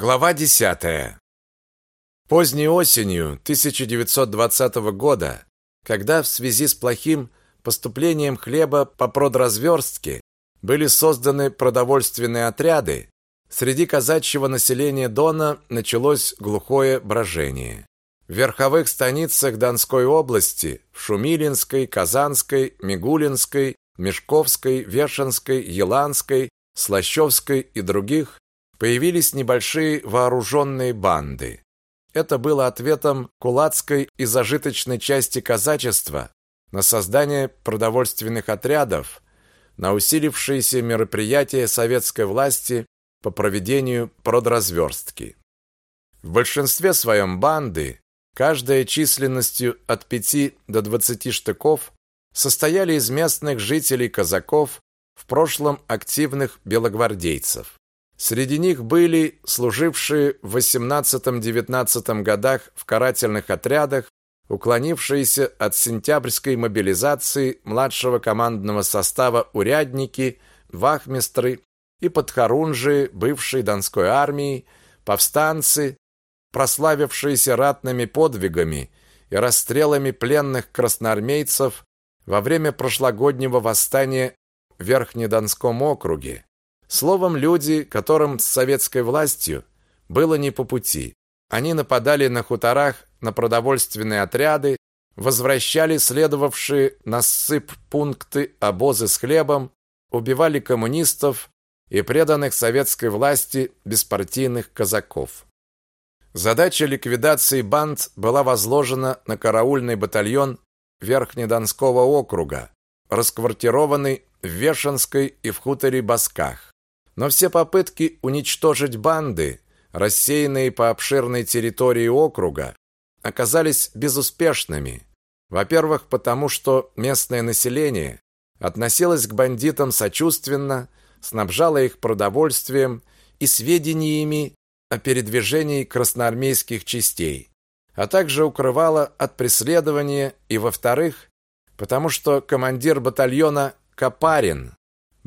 Глава 10. Поздней осенью 1920 года, когда в связи с плохим поступлением хлеба по продразверстке были созданы продовольственные отряды, среди казачьего населения Дона началось глухое брожение. В верховых станицах Донской области, в Шумилинской, Казанской, Мигулинской, Мешковской, Вешенской, Еланской, Слащевской и других появились небольшие вооруженные банды. Это было ответом кулацкой и зажиточной части казачества на создание продовольственных отрядов, на усилившиеся мероприятия советской власти по проведению продразверстки. В большинстве своем банды, каждая численностью от 5 до 20 штыков, состояли из местных жителей казаков, в прошлом активных белогвардейцев. Среди них были служившие в 18-19 годах в карательных отрядах, уклонившиеся от сентябрьской мобилизации младшего командного состава урядники, вахмистры и подхорунжие бывшей Донской армии, повстанцы, прославившиеся ратными подвигами и расстрелами пленных красноармейцев во время прошлогоднего восстания в Верхнедонском округе, Словом, люди, которым с советской властью было не по пути. Они нападали на хуторах на продовольственные отряды, возвращали следовавшие на сып пункты обозы с хлебом, убивали коммунистов и преданных советской власти беспартийных казаков. Задача ликвидации банд была возложена на караульный батальон Верхнедонского округа, расквартированный в Вешенской и в хуторе Басках. Но все попытки уничтожить банды, рассеянные по обширной территории округа, оказались безуспешными. Во-первых, потому что местное население относилось к бандитам сочувственно, снабжало их продовольствием и сведениями о передвижении красноармейских частей, а также укрывало от преследования, и во-вторых, потому что командир батальона Капарин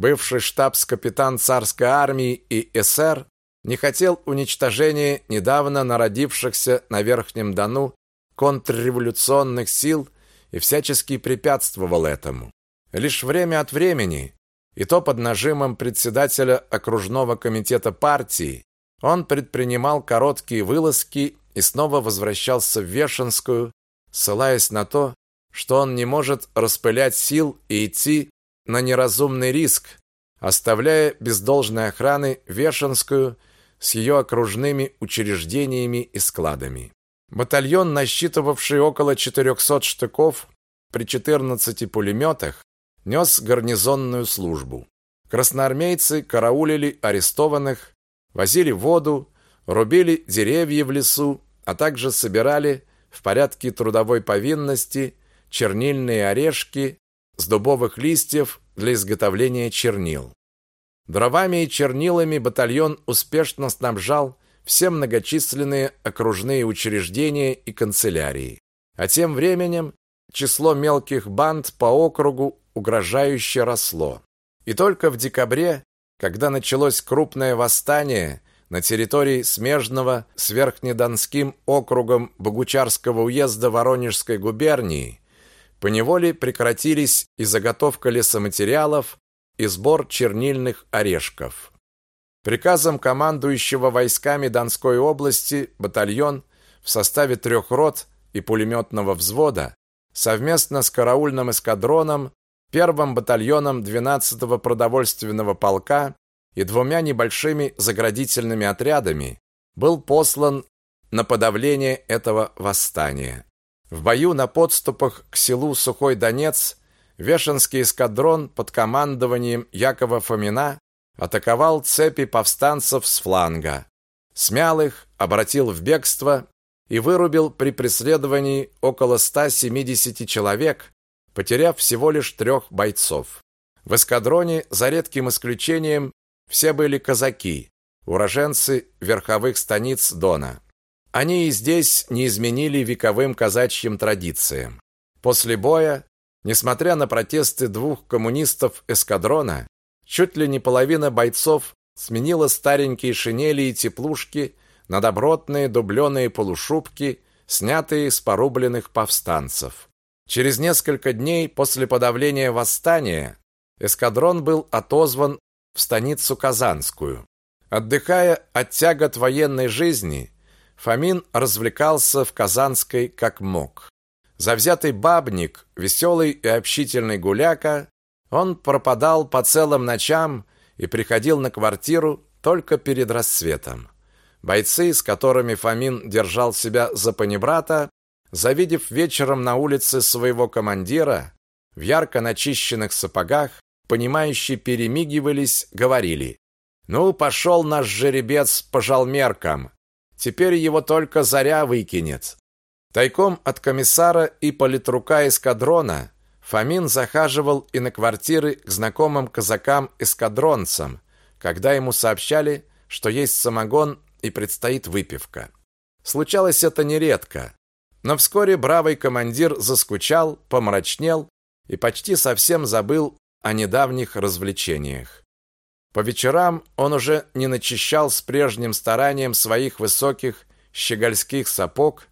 бывший штабс-капитан царской армии и СР, не хотел уничтожения недавно народившихся на Верхнем Дону контрреволюционных сил и всячески препятствовал этому. Лишь время от времени, и то под нажимом председателя окружного комитета партии, он предпринимал короткие вылазки и снова возвращался в Вешенскую, ссылаясь на то, что он не может распылять сил и идти на неразумный риск, оставляя без должной охраны Вешенскую с ее окружными учреждениями и складами. Батальон, насчитывавший около 400 штыков при 14 пулеметах, нес гарнизонную службу. Красноармейцы караулили арестованных, возили воду, рубили деревья в лесу, а также собирали в порядке трудовой повинности чернильные орешки с дубовых листьев для изготовления чернил. Дровами и чернилами батальон успешно снабжал все многочисленные окружные учреждения и канцелярии. А тем временем число мелких банд по округу угрожающе росло. И только в декабре, когда началось крупное восстание на территории смежного с Верхнедонским округом Богучарского уезда Воронежской губернии, Поневоле прекратились и заготовка лесоматериалов, и сбор чернильных орешков. Приказом командующего войсками Донской области батальон в составе трех рот и пулеметного взвода совместно с караульным эскадроном, первым батальоном 12-го продовольственного полка и двумя небольшими заградительными отрядами был послан на подавление этого восстания. В бою на подступах к селу Сухой Донец Вешенский эскадрон под командованием Якова Фомина атаковал цепи повстанцев с фланга, смял их, обратил в бегство и вырубил при преследовании около 170 человек, потеряв всего лишь трех бойцов. В эскадроне, за редким исключением, все были казаки, уроженцы верховых станиц Дона. Они и здесь не изменили вековым казачьим традициям. После боя, несмотря на протесты двух коммунистов эскадрона, чуть ли не половина бойцов сменила старенькие шинели и теплушки на добротные дубленые полушубки, снятые с порубленных повстанцев. Через несколько дней после подавления восстания эскадрон был отозван в станицу Казанскую. Отдыхая от тягот военной жизни, Фомин развлекался в Казанской как мог. Завзятый бабник, веселый и общительный гуляка, он пропадал по целым ночам и приходил на квартиру только перед рассветом. Бойцы, с которыми Фомин держал себя за панибрата, завидев вечером на улице своего командира в ярко начищенных сапогах, понимающие перемигивались, говорили: "Ну, пошел наш жеребец по жалмеркам. Теперь его только заря выкинет". Тайком от комиссара и политрука эскадрона Фомин захаживал и на квартиры к знакомым казакам-эскадронцам, когда ему сообщали, что есть самогон и предстоит выпивка. Случалось это нередко, но вскоре бравый командир заскучал, помрачнел и почти совсем забыл о недавних развлечениях. По вечерам он уже не начищал с прежним старанием своих высоких щегольских сапог,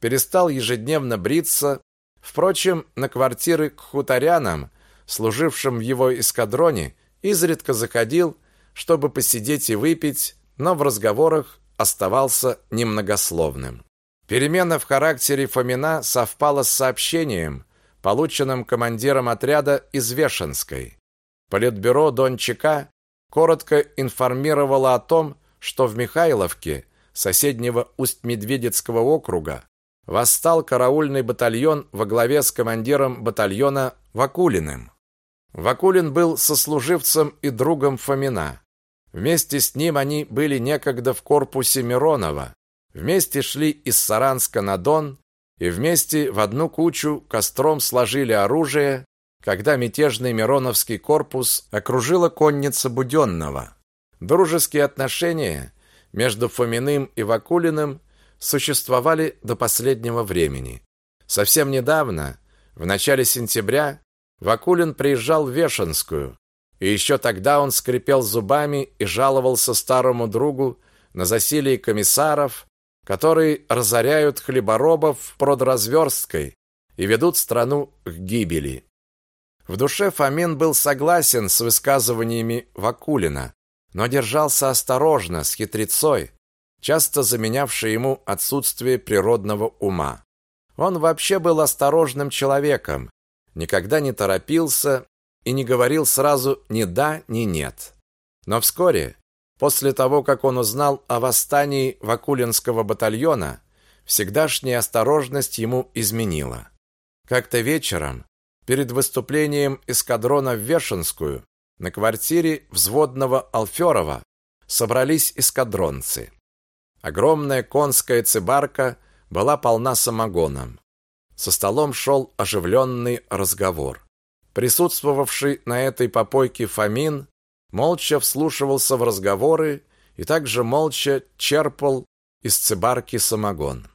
перестал ежедневно бриться. Впрочем, на квартиры к хуторянам, служившим в его эскадроне, изредка заходил, чтобы посидеть и выпить, но в разговорах оставался немногословным. Перемена в характере Фомина совпала с сообщением, полученным командиром отряда из Вешенской. Политбюро Дончака коротко информировало о том, что в Михайловке, соседнего Усть-Медведецкого округа, восстал караульный батальон во главе с командиром батальона Вакулиным. Вакулин был сослуживцем и другом Фомина. Вместе с ним они были некогда в корпусе Миронова, Вместе шли из Саранска на Дон и вместе в одну кучу костром сложили оружие, когда мятежный Мироновский корпус окружила конница Буденного. Дружеские отношения между Фоминым и Вакулиным существовали до последнего времени. Совсем недавно, в начале сентября, Вакулин приезжал в Вешенскую, и еще тогда он скрипел зубами и жаловался старому другу на засилие комиссаров, которые разоряют хлеборобов продразверсткой и ведут страну к гибели. В душе Фомин был согласен с высказываниями Вакулина, но держался осторожно, с хитрецой, часто заменявшей ему отсутствие природного ума. Он вообще был осторожным человеком, никогда не торопился и не говорил сразу ни да, ни нет. Но вскоре, После того, как он узнал о восстании Вакулинского батальона, всегдашняя осторожность ему изменила. Как-то вечером, перед выступлением эскадрона в Вешенскую, на квартире взводного Алферова собрались эскадронцы. Огромная конская цибарка была полна самогоном. За столом шел оживленный разговор. Присутствовавший на этой попойке Фомин молча вслушивался в разговоры и также молча черпал из цибарки самогон.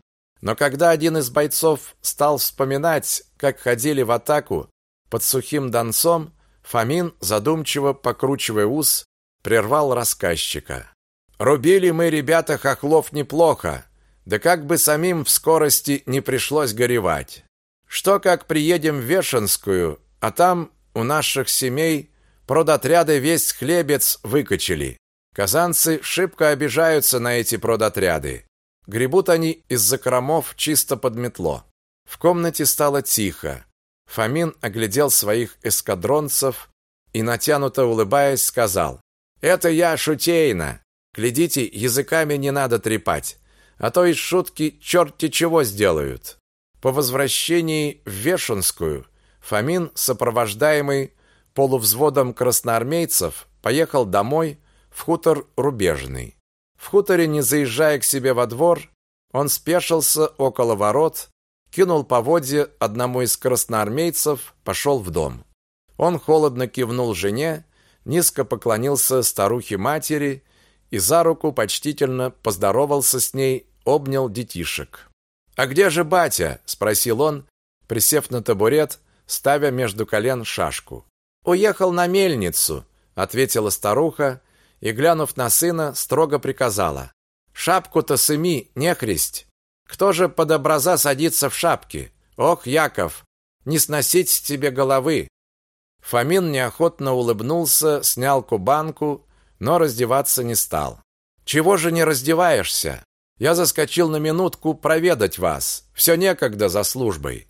Но когда один из бойцов стал вспоминать, как ходили в атаку под сухим донцом, Фомин, задумчиво покручивая ус, прервал рассказчика. «Рубили мы, ребята, хохлов неплохо, да как бы самим в скорости не пришлось горевать. Что как приедем в Вешенскую, а там у наших семей Продотряды весь хлебец выкачали. Казанцы шибко обижаются на эти продотряды. Гребут они из закромов чисто под метло. В комнате стало тихо. Фомин оглядел своих эскадронцев и, натянуто улыбаясь, сказал, «Это я шутейно. Глядите, языками не надо трепать, а то из шутки черти чего сделают». По возвращении в Вешенскую Фомин, сопровождаемый полувзводом красноармейцев поехал домой в хутор Рубежный. В хуторе, не заезжая к себе во двор, он спешился около ворот, кинул поводья одному из красноармейцев, пошел в дом. Он холодно кивнул жене, низко поклонился старухе-матери и за руку почтительно поздоровался с ней, обнял детишек. «А где же батя?» – спросил он, присев на табурет, ставя между колен шашку. Уехал на мельницу, ответила старуха и, глянув на сына, строго приказала. «Шапку-то сыми, нехристь! Кто же под образа садится в шапке? Ох, Яков, не сносить тебе головы!» Фомин неохотно улыбнулся, снял кубанку, но раздеваться не стал. «Чего же не раздеваешься? Я заскочил на минутку проведать вас. Все некогда за службой».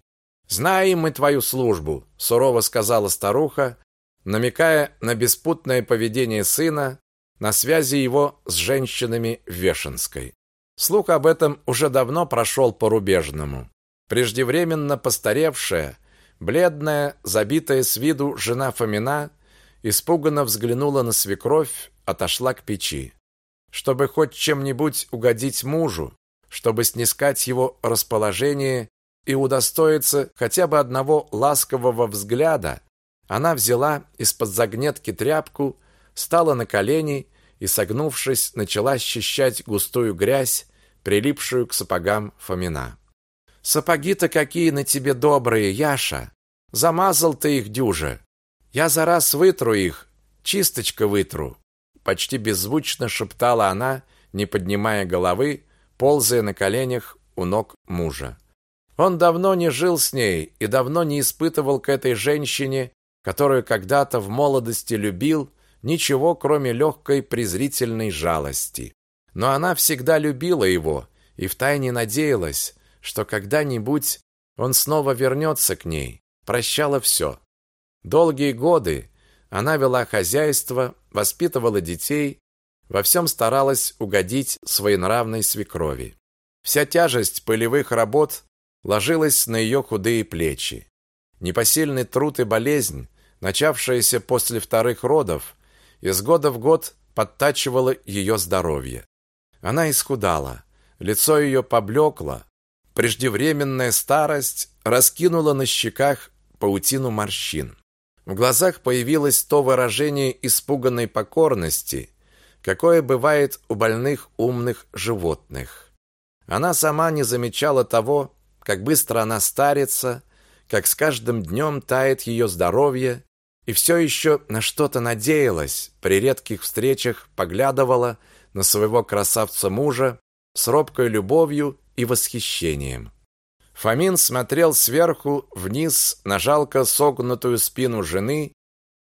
«Знаем мы твою службу», — сурово сказала старуха, намекая на беспутное поведение сына, на связи его с женщинами Вешенской. Слух об этом уже давно прошел по рубежному. Преждевременно постаревшая, бледная, забитая с виду жена Фомина испуганно взглянула на свекровь, отошла к печи. Чтобы хоть чем-нибудь угодить мужу, чтобы снискать его расположение и удостоиться хотя бы одного ласкового взгляда, она взяла из-под загнетки тряпку, стала на колени и, согнувшись, начала счищать густую грязь, прилипшую к сапогам Фомина. «Сапоги-то какие на тебе добрые, Яша! Замазал ты их дюже! Я за раз вытру их, чисточка вытру!» Почти беззвучно шептала она, не поднимая головы, ползая на коленях у ног мужа. Он давно не жил с ней и давно не испытывал к этой женщине, которую когда-то в молодости любил, ничего, кроме легкой презрительной жалости. Но она всегда любила его и втайне надеялась, что когда-нибудь он снова вернется к ней, прощала все. Долгие годы она вела хозяйство, воспитывала детей, во всем старалась угодить своенравной свекрови. Вся тяжесть полевых работ ложилась на ее худые плечи. Непосильный труд и болезнь, начавшаяся после вторых родов, из года в год подтачивала ее здоровье. Она исхудала, лицо ее поблекло, преждевременная старость раскинула на щеках паутину морщин. В глазах появилось то выражение испуганной покорности, какое бывает у больных умных животных. Она сама не замечала того, как быстро она старится, как с каждым днем тает ее здоровье, и все еще на что-то надеялась, при редких встречах поглядывала на своего красавца-мужа с робкой любовью и восхищением. Фомин смотрел сверху вниз на жалко согнутую спину жены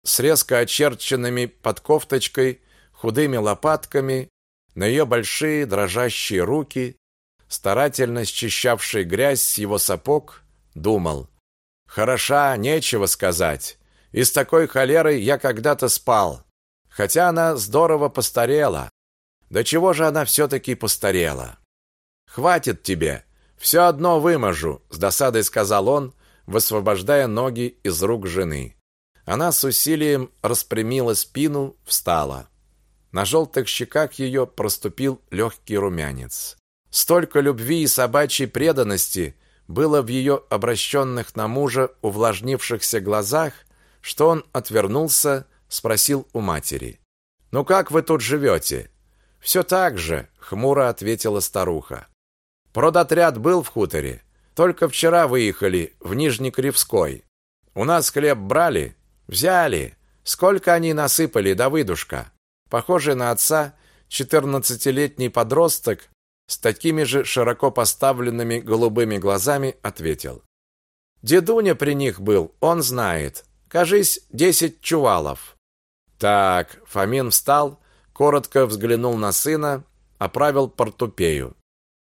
с резко очерченными под кофточкой худыми лопатками, на ее большие дрожащие руки, старательно счищавший грязь с его сапог, думал: "Хороша, нечего сказать. И с такой холерой я когда-то спал. Хотя она здорово постарела. Да чего же она все таки постарела? Хватит тебе. Все одно выможу, с досадой сказал он, высвобождая ноги из рук жены. Она с усилием распрямила спину, встала. На желтых щеках ее проступил легкий румянец. Столько любви и собачьей преданности было в ее обращенных на мужа увлажнившихся глазах, что он отвернулся, спросил у матери. «Ну как вы тут живете?» «Все так же», — хмуро ответила старуха. «Продотряд был в хуторе. Только вчера выехали в Нижнекривской. У нас хлеб брали? Взяли. Сколько они насыпали, Давыдушка?» Похожий на отца, четырнадцатилетний подросток с такими же широко поставленными голубыми глазами ответил. Дедуня при них был, он знает. Кажись, десять чувалов. Так, Фомин встал, коротко взглянул на сына, оправил портупею.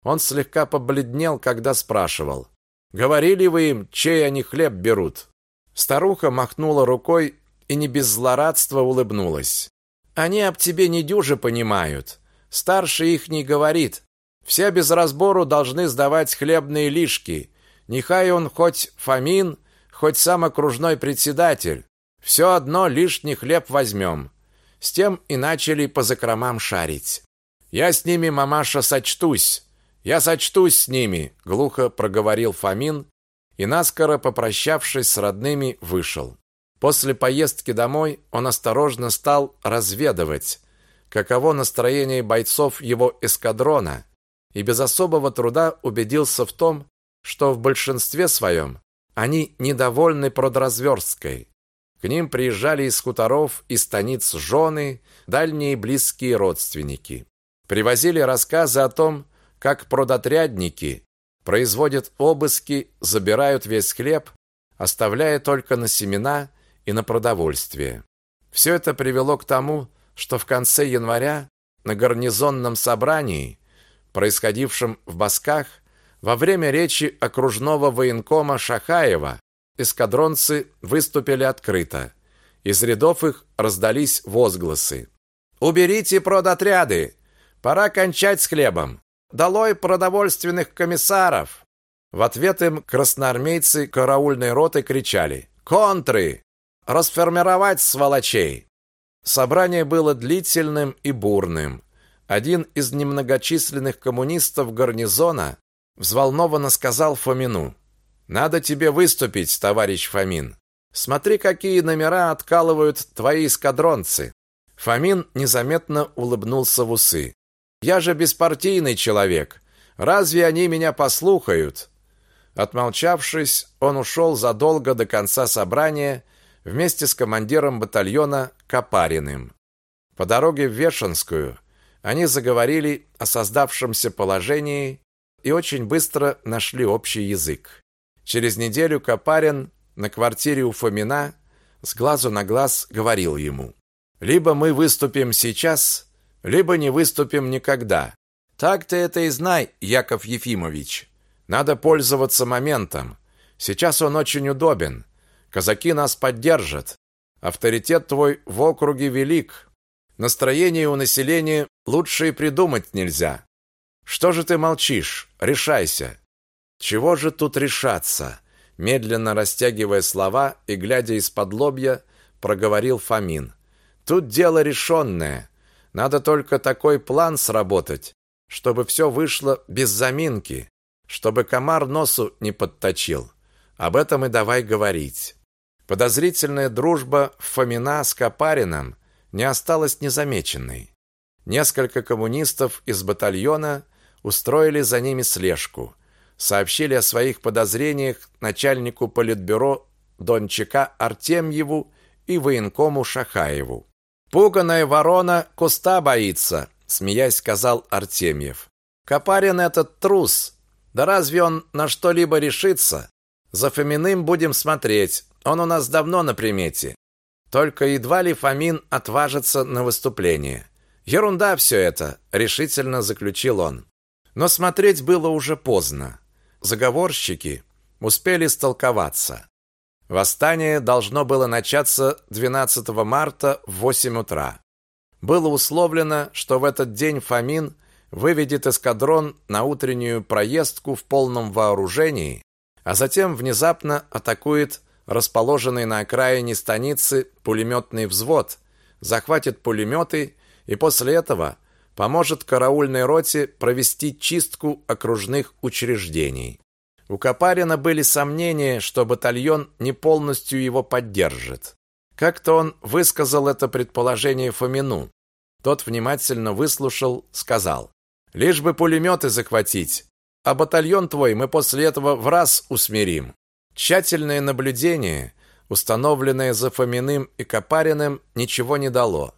Он слегка побледнел, когда спрашивал: "Говорили вы им, чей они хлеб берут?" Старуха махнула рукой и не без злорадства улыбнулась. "Они об тебе не дюже понимают. Старший их не говорит, все без разбору должны сдавать хлебные лишки. Нехай он хоть Фомин, хоть сам окружной председатель. Все одно лишний хлеб возьмем. С тем и начали по закромам шарить. Я с ними, мамаша, сочтусь. Я сочтусь с ними, глухо проговорил Фомин и наскоро попрощавшись с родными, вышел. После поездки домой он осторожно стал разведывать, каково настроение бойцов его эскадрона и без особого труда убедился в том, что в большинстве своем они недовольны продразверсткой. К ним приезжали из хуторов и станиц жены, дальние и близкие родственники. Привозили рассказы о том, как продотрядники производят обыски, забирают весь хлеб, оставляя только на семена и на продовольствие. Все это привело к тому, что в конце января на гарнизонном собрании, происходившем в Басках, во время речи окружного военкома Шахаева эскадронцы выступили открыто. Из рядов их раздались возгласы. «Уберите продотряды! Пора кончать с хлебом! Долой продовольственных комиссаров!» В ответ им красноармейцы караульной роты кричали «Контры! Расформировать сволочей!» Собрание было длительным и бурным. Один из немногочисленных коммунистов гарнизона взволнованно сказал Фомину: "Надо тебе выступить, товарищ Фомин. Смотри, какие номера откалывают твои эскадронцы". Фомин незаметно улыбнулся в усы. "Я же беспартийный человек. Разве они меня послухают?" Отмолчавшись, он ушел задолго до конца собрания вместе с командиром батальона Копариным. По дороге в Вешенскую они заговорили о создавшемся положении и очень быстро нашли общий язык. Через неделю Копарин на квартире у Фомина с глазу на глаз говорил ему: "Либо мы выступим сейчас, либо не выступим никогда. Так ты это и знай, Яков Ефимович. Надо пользоваться моментом. Сейчас он очень удобен. Казаки нас поддержат. Авторитет твой в округе велик. Настроение у населения лучше и придумать нельзя. Что же ты молчишь? Решайся. Чего же тут решаться? Медленно растягивая слова и глядя из-под лобья, проговорил Фомин. Тут дело решенное. Надо только такой план сработать, чтобы все вышло без заминки, чтобы комар носу не подточил. Об этом и давай говорить. Подозрительная дружба Фомина с Копариным не осталась незамеченной. Несколько коммунистов из батальона устроили за ними слежку, сообщили о своих подозрениях начальнику политбюро Дончака Артемьеву и военкому Шахаеву. «Пуганая ворона куста боится», — смеясь сказал Артемьев. «Копарин этот трус. Да разве он на что-либо решится? За Фоминым будем смотреть, он у нас давно на примете. Только едва ли Фомин отважится на выступление. Ерунда все это, решительно заключил он. Но смотреть было уже поздно. Заговорщики успели столковаться. Восстание должно было начаться 12 марта в 8 утра. Было условлено, что в этот день Фомин выведет эскадрон на утреннюю проездку в полном вооружении, а затем внезапно атакует расположенный на окраине станицы пулеметный взвод, захватит пулеметы и после этого поможет караульной роте провести чистку окружных учреждений. У Копарина были сомнения, что батальон не полностью его поддержит. Как-то он высказал это предположение Фомину. Тот внимательно выслушал, сказал: "Лишь бы пулеметы захватить, а батальон твой мы после этого в раз усмирим". Тщательное наблюдение, установленное за Фоминым и Копариным, ничего не дало.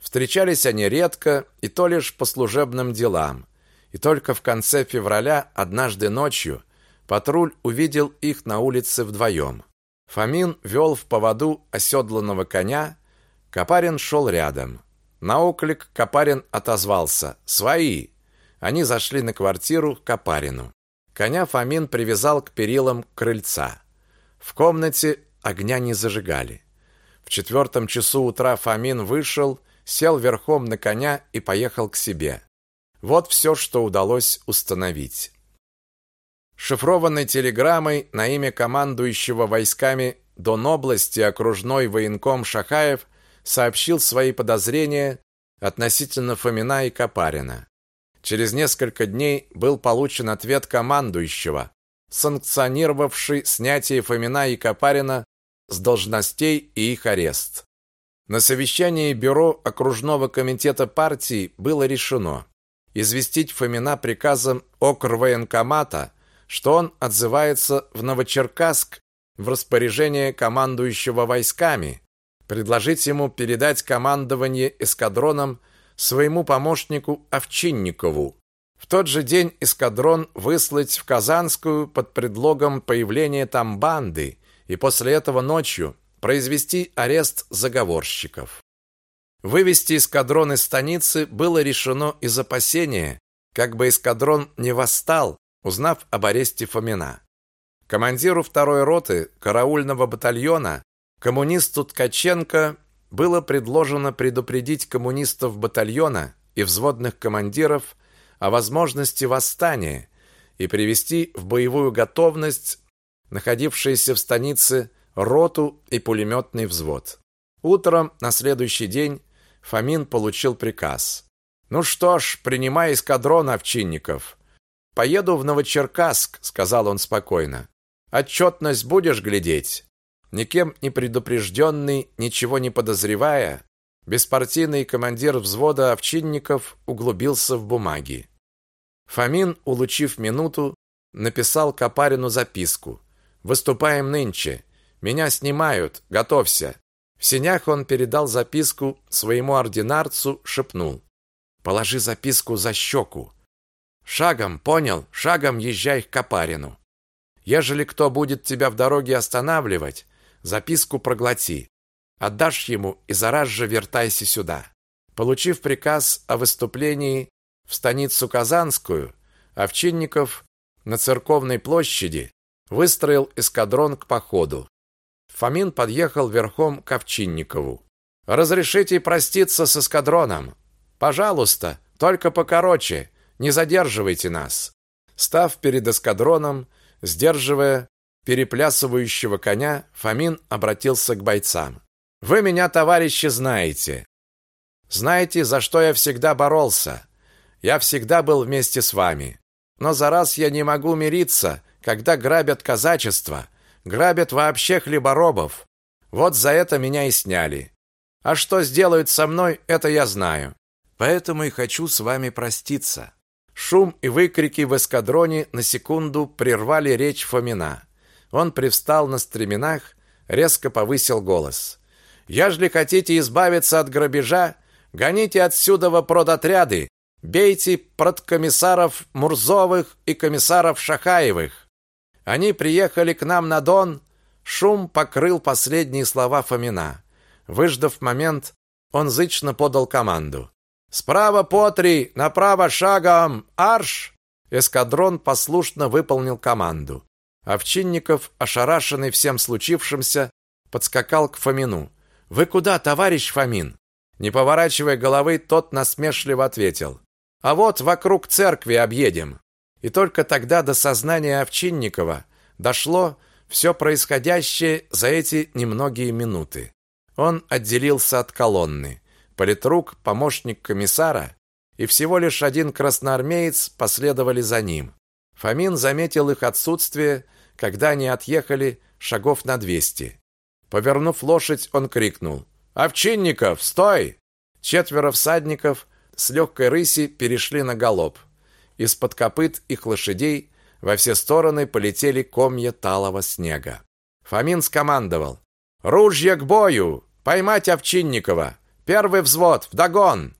Встречались они редко, и то лишь по служебным делам. И только в конце февраля, однажды ночью, патруль увидел их на улице вдвоем. Фомин вел в поводу оседланного коня, Копарин шел рядом. На оклик Копарин отозвался «Свои!». Они зашли на квартиру к Копарину. Коня Фомин привязал к перилам крыльца. В комнате огня не зажигали. В четвертом часу утра Фомин вышел, сел верхом на коня и поехал к себе. Вот все, что удалось установить. Шифрованной телеграммой на имя командующего войсками Донобласти окружной военком Шахаев сообщил свои подозрения относительно Фомина и Копарина. Через несколько дней был получен ответ командующего, санкционировавший снятие Фомина и Копарина с должностей и их арест. На совещании бюро окружного комитета партии было решено известить Фомина приказом окрвоенкомата, что он отзывается в Новочеркасск в распоряжение командующего войсками, предложить ему передать командование эскадроном своему помощнику Овчинникову. В тот же день эскадрон выслать в Казанскую под предлогом появления там банды и после этого ночью произвести арест заговорщиков. Вывести эскадрон из станицы было решено из опасения, как бы эскадрон не восстал, узнав об аресте Фомина. Командиру второй роты караульного батальона коммунисту Ткаченко было предложено предупредить коммунистов батальона и взводных командиров о возможности восстания и привести в боевую готовность находившиеся в станице роту и пулеметный взвод. Утром на следующий день Фомин получил приказ. «Ну что ж, принимай эскадрон овчинников. Поеду в Новочеркасск», — сказал он спокойно. «Отчетность будешь глядеть?» Никем не предупрежденный, ничего не подозревая, беспартийный командир взвода овчинников углубился в бумаги. Фомин, улучив минуту, написал Капарину записку. «Выступаем нынче. Меня снимают. Готовься. В сенях он передал записку своему ординарцу, шепнул: "Положи записку за щеку. Шагом, понял? Шагом езжай к Капарину. Ежели кто будет тебя в дороге останавливать, записку проглоти. Отдашь ему и зараз же вертайся сюда". Получив приказ о выступлении в станицу Казанскую, Овчинников на церковной площади выстроил эскадрон к походу. Фомин подъехал верхом к Овчинникову. «Разрешите проститься с эскадроном? Пожалуйста, только покороче, не задерживайте нас». Став перед эскадроном, сдерживая переплясывающего коня, Фомин обратился к бойцам. «Вы меня, товарищи, знаете. Знаете, за что я всегда боролся. Я всегда был вместе с вами. Но за раз я не могу мириться, когда грабят казачество, Грабят вообще хлеборобов. Вот за это меня и сняли. А что сделают со мной, это я знаю. Поэтому и хочу с вами проститься. Шум и выкрики в эскадроне на секунду прервали речь Фомина. Он привстал на стременах, резко повысил голос. «Ежели хотите избавиться от грабежа, гоните отсюда во продотряды, бейте продкомиссаров Мурзовых и комиссаров Шахаевых. Они приехали к нам на Дон. Шум покрыл последние слова Фомина. Выждав момент, он зычно подал команду. «Справа по три, направо шагом! Арш!» Эскадрон послушно выполнил команду. Овчинников, ошарашенный всем случившимся, подскакал к Фомину. «Вы куда, товарищ Фомин?» Не поворачивая головы, тот насмешливо ответил. «А вот вокруг церкви объедем». И только тогда до сознания Овчинникова дошло все происходящее за эти немногие минуты. Он отделился от колонны. Политрук, помощник комиссара и всего лишь один красноармеец последовали за ним. Фомин заметил их отсутствие, когда они отъехали шагов на двести. Повернув лошадь, он крикнул: "Овчинников, стой!" Четверо всадников с легкой рыси перешли на галоп. Из-под копыт их лошадей во все стороны полетели комья талого снега. Фомин скомандовал: "Ружья к бою! Поймать Овчинникова! Первый взвод вдогон!"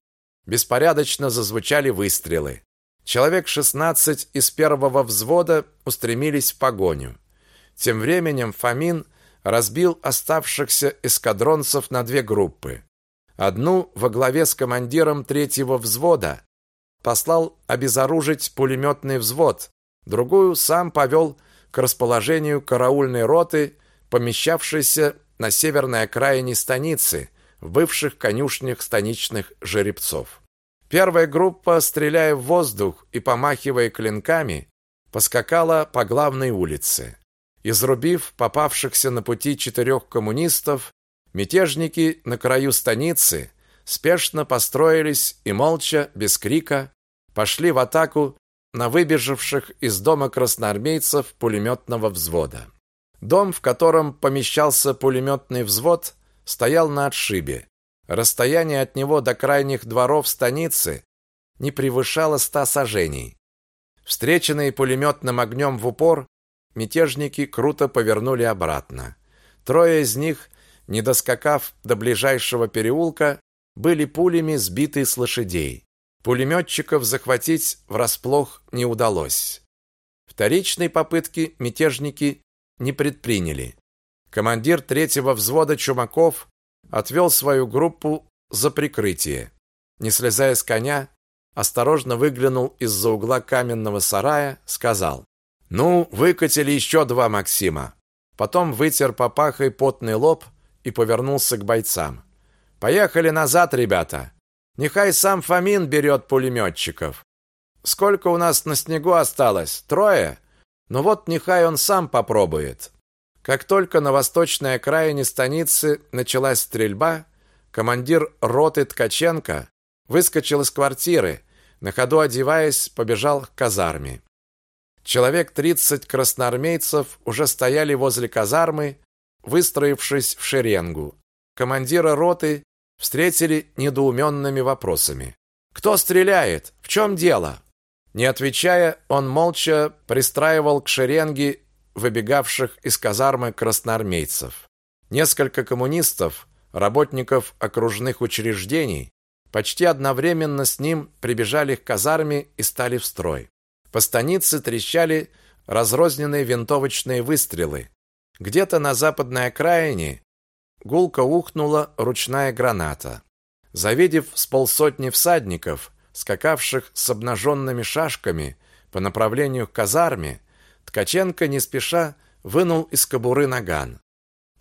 Беспорядочно зазвучали выстрелы. Человек шестнадцать из первого взвода устремились в погоню. Тем временем Фомин разбил оставшихся эскадронцев на две группы. Одну во главе с командиром третьего взвода, послал обезоружить пулеметный взвод, другую сам повел к расположению караульной роты, помещавшейся на северной окраине станицы, в бывших конюшнях станичных жеребцов. Первая группа, стреляя в воздух и помахивая клинками, поскакала по главной улице. Изрубив попавшихся на пути четырех коммунистов, мятежники на краю станицы спешно построились и молча, без крика, пошли в атаку на выбежавших из дома красноармейцев пулеметного взвода. Дом, в котором помещался пулеметный взвод, стоял на отшибе. Расстояние от него до крайних дворов станицы не превышало ста саженей. Встреченные пулеметным огнем в упор, мятежники круто повернули обратно. Трое из них, не доскакав до ближайшего переулка, были пулями сбиты с лошадей. Пулеметчиков захватить врасплох не удалось. Вторичной попытки мятежники не предприняли. Командир третьего взвода Чумаков отвел свою группу за прикрытие. Не слезая с коня, осторожно выглянул из-за угла каменного сарая, сказал: "Ну, выкатили еще два Максима". Потом вытер попахой потный лоб и повернулся к бойцам. Поехали назад, ребята. Нехай сам Фомин берет пулеметчиков. Сколько у нас на снегу осталось? Трое? Ну вот нехай он сам попробует. Как только на восточной окраине станицы началась стрельба, командир роты Ткаченко выскочил из квартиры, на ходу одеваясь, побежал к казарме. Человек тридцать красноармейцев уже стояли возле казармы, выстроившись в шеренгу. Командира роты встретили недоуменными вопросами. Кто стреляет? В чем дело? Не отвечая, он молча пристраивал к шеренге выбегавших из казармы красноармейцев. Несколько коммунистов, работников окружных учреждений, почти одновременно с ним прибежали к казарме и стали в строй. По станице трещали разрозненные винтовочные выстрелы. Где-то на западной окраине гулко ухнула ручная граната. Завидев с полсотни всадников, скакавших с обнаженными шашками по направлению к казарме, Ткаченко не спеша вынул из кобуры наган.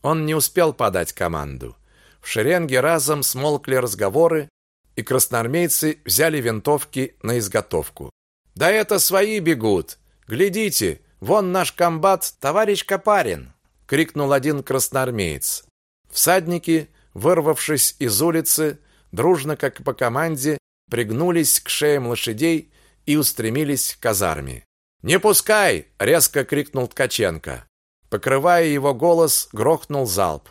Он не успел подать команду. В шеренге разом смолкли разговоры, и красноармейцы взяли винтовки на изготовку. «Да это свои бегут! Глядите, вон наш комбат, товарищ Капарин!» — крикнул один красноармеец. Всадники, вырвавшись из улицы, дружно, как по команде, пригнулись к шеям лошадей и устремились к казарме. «Не пускай!» — резко крикнул Ткаченко. Покрывая его голос, грохнул залп.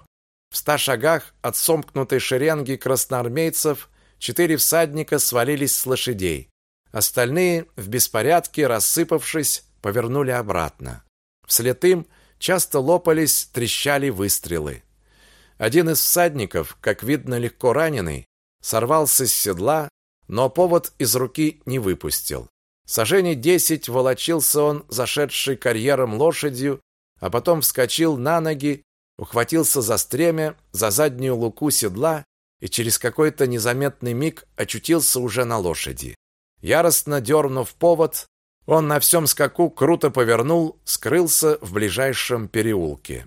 В ста шагах от сомкнутой шеренги красноармейцев четыре всадника свалились с лошадей. Остальные, в беспорядке, рассыпавшись, повернули обратно. Вслед им часто лопались, трещали выстрелы. Один из всадников, как видно, легко раненый, сорвался с седла, но повод из руки не выпустил. Сажений десять волочился он, зашедший карьером лошадью, а потом вскочил на ноги, ухватился за стремя, за заднюю луку седла и через какой-то незаметный миг очутился уже на лошади. Яростно дернув повод, он на всем скаку круто повернул, скрылся в ближайшем переулке.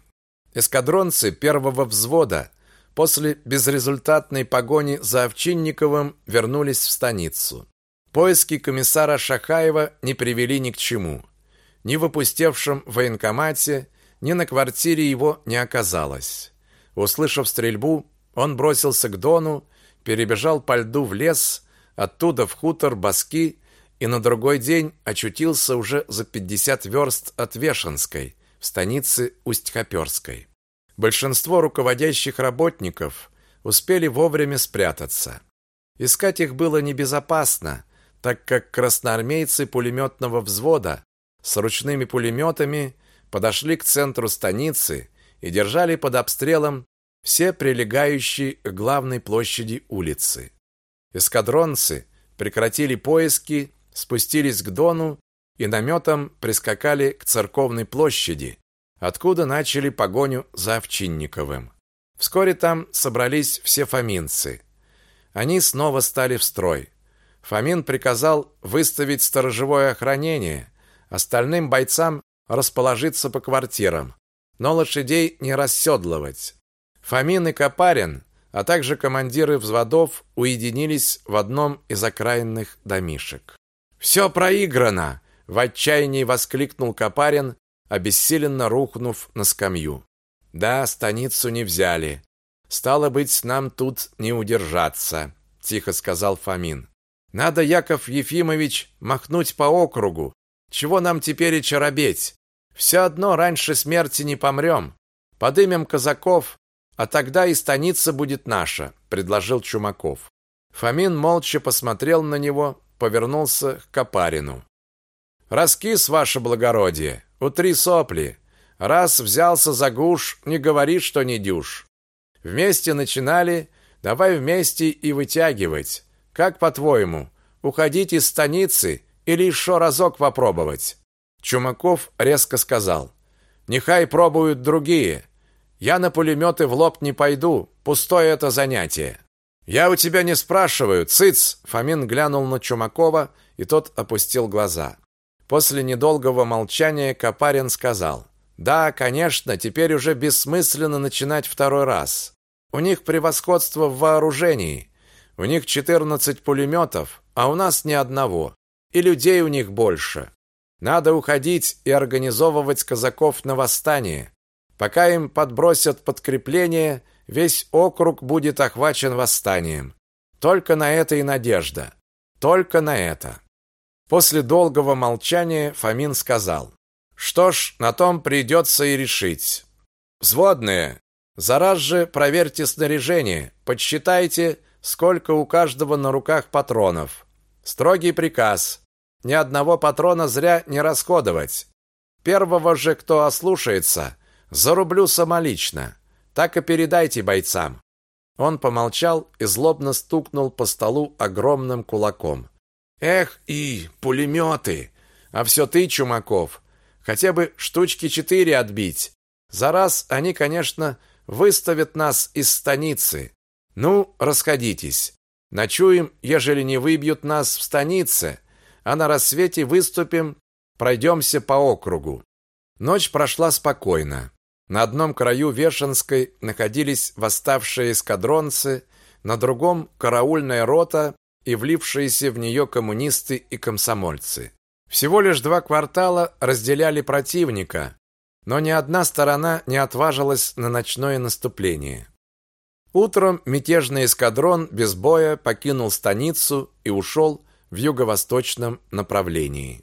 Эскадронцы первого взвода после безрезультатной погони за Овчинниковым вернулись в станицу. Поиски комиссара Шахаева не привели ни к чему. Ни в опустевшем военкомате, ни на квартире его не оказалось. Услышав стрельбу, он бросился к Дону, перебежал по льду в лес, оттуда в хутор Баски и на другой день очутился уже за 50 верст от Вешенской – в станице Усть-Хоперской. Большинство руководящих работников успели вовремя спрятаться. Искать их было небезопасно, так как красноармейцы пулеметного взвода с ручными пулеметами подошли к центру станицы и держали под обстрелом все прилегающие к главной площади улицы. Эскадронцы прекратили поиски, спустились к Дону и наметом прискакали к церковной площади, откуда начали погоню за Овчинниковым. Вскоре там собрались все фоминцы. Они снова стали в строй. Фомин приказал выставить сторожевое охранение, остальным бойцам расположиться по квартирам, но лошадей не расседлывать. Фомин и Копарин, а также командиры взводов уединились в одном из окраинных домишек. «Все проиграно!» В отчаянии воскликнул Копарин, обессиленно рухнув на скамью. Да, станицу не взяли. Стало быть, нам тут не удержаться, тихо сказал Фомин. Надо, Яков Ефимович, махнуть по округу. Чего нам теперь и чаробеть? Все одно раньше смерти не помрем. Подымем казаков, а тогда и станица будет наша, предложил Чумаков. Фомин молча посмотрел на него, повернулся к Копарину. Раскис, ваше благородие. Утри сопли. Раз взялся за гуш, не говори, что не дюш. Вместе начинали, давай вместе и вытягивать. Как по-твоему, уходить из станицы или еще разок попробовать? Чумаков резко сказал: "Нехай пробуют другие. Я на пулеметы в лоб не пойду, пустое это занятие". Я у тебя не спрашиваю, цыц. Фомин глянул на Чумакова, и тот опустил глаза. После недолгого молчания Копарин сказал: да, конечно, теперь уже бессмысленно начинать второй раз. У них превосходство в вооружении. У них 14 пулеметов, а у нас ни одного. И людей у них больше. Надо уходить и организовывать казаков на восстание. Пока им подбросят подкрепление, весь округ будет охвачен восстанием. Только на это и надежда. Только на это. После долгого молчания Фомин сказал: что ж, на том придется и решить. Взводные, зараз же проверьте снаряжение, подсчитайте, сколько у каждого на руках патронов. Строгий приказ: ни одного патрона зря не расходовать. Первого же, кто ослушается, зарублю самолично. Так и передайте бойцам. Он помолчал и злобно стукнул по столу огромным кулаком. Эх, и пулеметы! А все ты, Чумаков, Хотя бы штучки четыре отбить. За раз они, конечно, выставят нас из станицы. Ну, расходитесь. Ночуем, ежели не выбьют нас в станице, а на рассвете выступим, пройдемся по округу. Ночь прошла спокойно. На одном краю Вешенской находились восставшие эскадронцы, на другом караульная рота и влившиеся в нее коммунисты и комсомольцы. Всего лишь два квартала разделяли противника, но ни одна сторона не отважилась на ночное наступление. Утром мятежный эскадрон без боя покинул станицу и ушел в юго-восточном направлении.